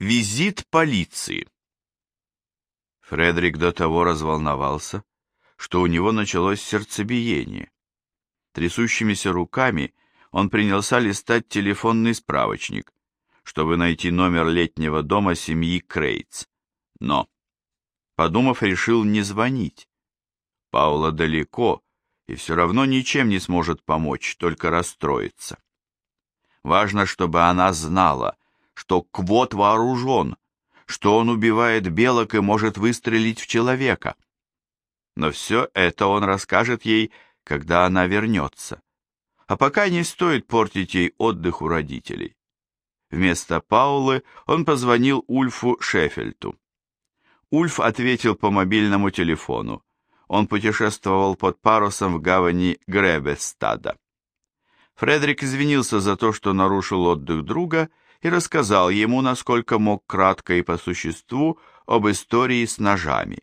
Визит полиции. Фредерик до того разволновался, что у него началось сердцебиение. Трясущимися руками он принялся листать телефонный справочник, чтобы найти номер летнего дома семьи Крейтс. Но, подумав, решил не звонить. Паула далеко и все равно ничем не сможет помочь, только расстроиться. Важно, чтобы она знала, что Квот вооружен, что он убивает белок и может выстрелить в человека. Но все это он расскажет ей, когда она вернется. А пока не стоит портить ей отдых у родителей. Вместо Паулы он позвонил Ульфу Шефельту. Ульф ответил по мобильному телефону. Он путешествовал под парусом в гавани Гребестада. Фредерик извинился за то, что нарушил отдых друга, и рассказал ему, насколько мог кратко и по существу, об истории с ножами.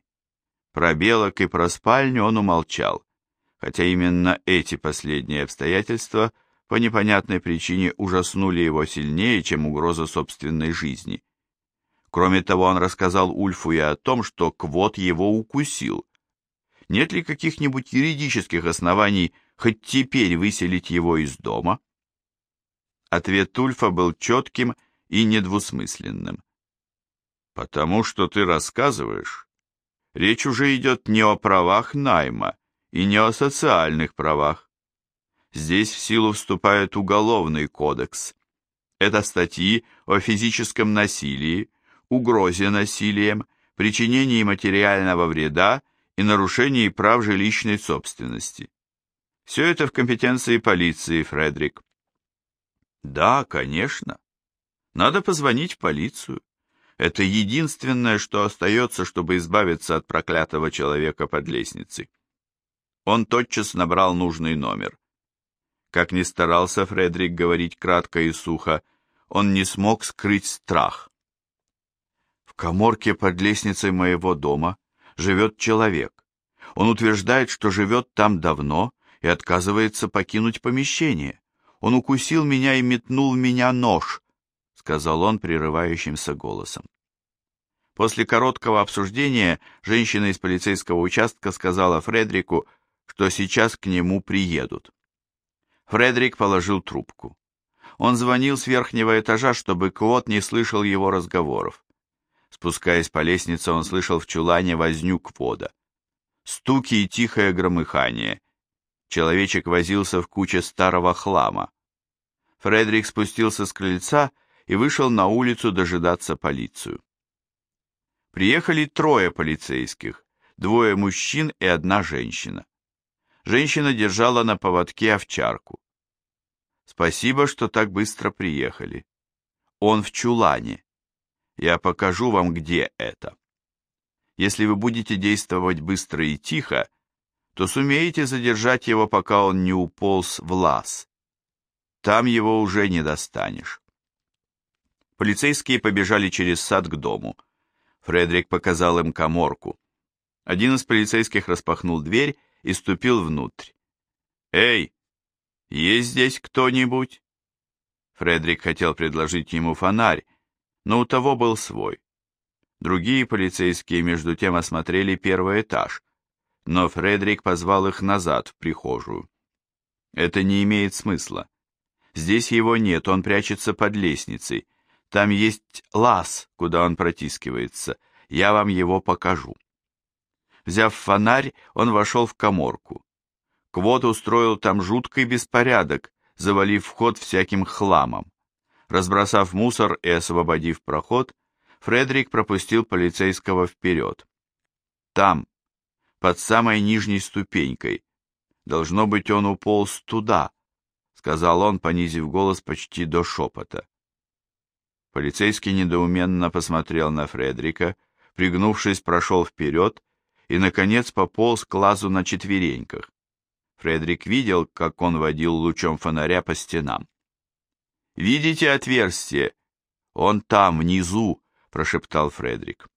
Про белок и про спальню он умолчал, хотя именно эти последние обстоятельства по непонятной причине ужаснули его сильнее, чем угроза собственной жизни. Кроме того, он рассказал Ульфу и о том, что Квот его укусил. Нет ли каких-нибудь юридических оснований хоть теперь выселить его из дома? Ответ Ульфа был четким и недвусмысленным. «Потому что ты рассказываешь, речь уже идет не о правах найма и не о социальных правах. Здесь в силу вступает Уголовный кодекс. Это статьи о физическом насилии, угрозе насилием, причинении материального вреда и нарушении прав жилищной собственности. Все это в компетенции полиции, Фредерик. Да, конечно. Надо позвонить в полицию. Это единственное, что остается, чтобы избавиться от проклятого человека под лестницей. Он тотчас набрал нужный номер. Как ни старался Фредерик говорить кратко и сухо, он не смог скрыть страх. В коморке под лестницей моего дома живет человек. Он утверждает, что живет там давно и отказывается покинуть помещение. Он укусил меня и метнул в меня нож, сказал он прерывающимся голосом. После короткого обсуждения женщина из полицейского участка сказала Фредрику, что сейчас к нему приедут. Фредрик положил трубку. Он звонил с верхнего этажа, чтобы Клод не слышал его разговоров. Спускаясь по лестнице, он слышал в чулане возню Квода. Стуки и тихое громыхание. Человечек возился в куче старого хлама. Фредерик спустился с крыльца и вышел на улицу дожидаться полицию. Приехали трое полицейских, двое мужчин и одна женщина. Женщина держала на поводке овчарку. Спасибо, что так быстро приехали. Он в чулане. Я покажу вам, где это. Если вы будете действовать быстро и тихо, то сумеете задержать его, пока он не уполз в лаз. Там его уже не достанешь. Полицейские побежали через сад к дому. Фредерик показал им коморку. Один из полицейских распахнул дверь и ступил внутрь. «Эй, есть здесь кто-нибудь?» Фредерик хотел предложить ему фонарь, но у того был свой. Другие полицейские между тем осмотрели первый этаж, но Фредерик позвал их назад в прихожую. Это не имеет смысла. Здесь его нет, он прячется под лестницей. Там есть лаз, куда он протискивается. Я вам его покажу. Взяв фонарь, он вошел в коморку. Квот устроил там жуткий беспорядок, завалив вход всяким хламом. Разбросав мусор и освободив проход, Фредерик пропустил полицейского вперед. Там, под самой нижней ступенькой, должно быть, он уполз туда, сказал он, понизив голос почти до шепота. Полицейский недоуменно посмотрел на Фредрика, пригнувшись, прошел вперед и, наконец, пополз к лазу на четвереньках. Фредрик видел, как он водил лучом фонаря по стенам. «Видите отверстие? Он там, внизу!» — прошептал Фредрик.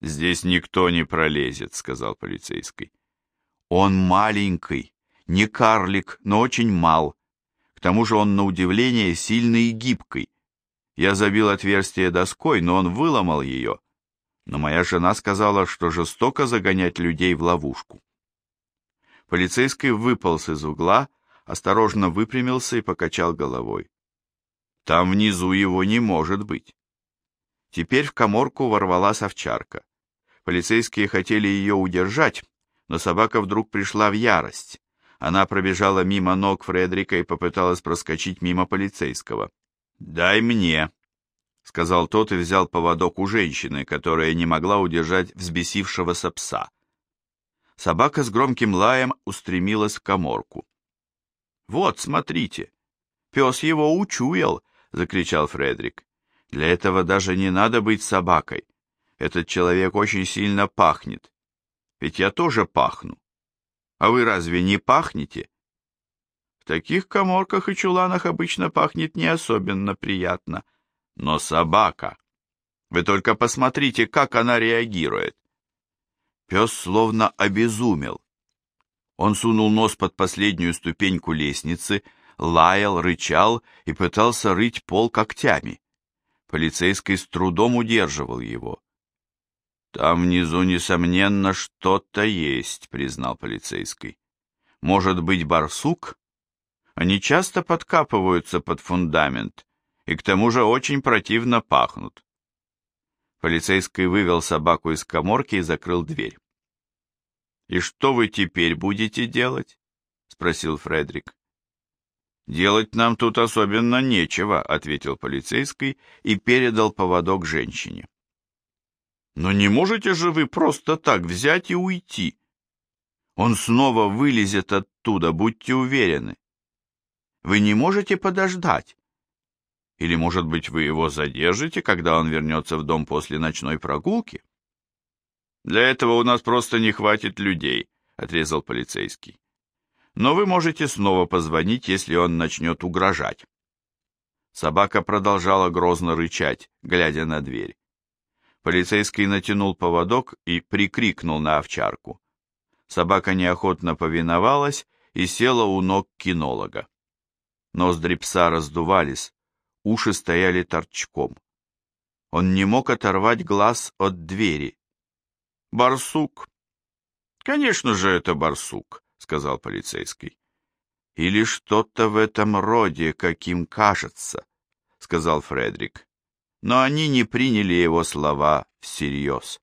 «Здесь никто не пролезет», — сказал полицейский. «Он маленький, не карлик, но очень мал. Тому же он, на удивление, сильный и гибкий. Я забил отверстие доской, но он выломал ее. Но моя жена сказала, что жестоко загонять людей в ловушку. Полицейский выполз из угла, осторожно выпрямился и покачал головой. Там внизу его не может быть. Теперь в коморку ворвалась овчарка. Полицейские хотели ее удержать, но собака вдруг пришла в ярость. Она пробежала мимо ног Фредрика и попыталась проскочить мимо полицейского. «Дай мне», — сказал тот и взял поводок у женщины, которая не могла удержать взбесившегося пса. Собака с громким лаем устремилась в коморку. «Вот, смотрите, пес его учуял», — закричал Фредрик. «Для этого даже не надо быть собакой. Этот человек очень сильно пахнет. Ведь я тоже пахну. А вы разве не пахнете?» В таких коморках и чуланах обычно пахнет не особенно приятно. Но собака... Вы только посмотрите, как она реагирует. Пес словно обезумел. Он сунул нос под последнюю ступеньку лестницы, лаял, рычал и пытался рыть пол когтями. Полицейский с трудом удерживал его. «Там внизу, несомненно, что-то есть», — признал полицейский. «Может быть, барсук? Они часто подкапываются под фундамент и к тому же очень противно пахнут». Полицейский вывел собаку из коморки и закрыл дверь. «И что вы теперь будете делать?» — спросил Фредрик. «Делать нам тут особенно нечего», — ответил полицейский и передал поводок женщине. «Но не можете же вы просто так взять и уйти? Он снова вылезет оттуда, будьте уверены. Вы не можете подождать. Или, может быть, вы его задержите, когда он вернется в дом после ночной прогулки?» «Для этого у нас просто не хватит людей», — отрезал полицейский но вы можете снова позвонить, если он начнет угрожать. Собака продолжала грозно рычать, глядя на дверь. Полицейский натянул поводок и прикрикнул на овчарку. Собака неохотно повиновалась и села у ног кинолога. Ноздри пса раздувались, уши стояли торчком. Он не мог оторвать глаз от двери. «Барсук!» «Конечно же, это барсук!» сказал полицейский. Или что-то в этом роде, каким кажется, сказал Фредрик. Но они не приняли его слова всерьез.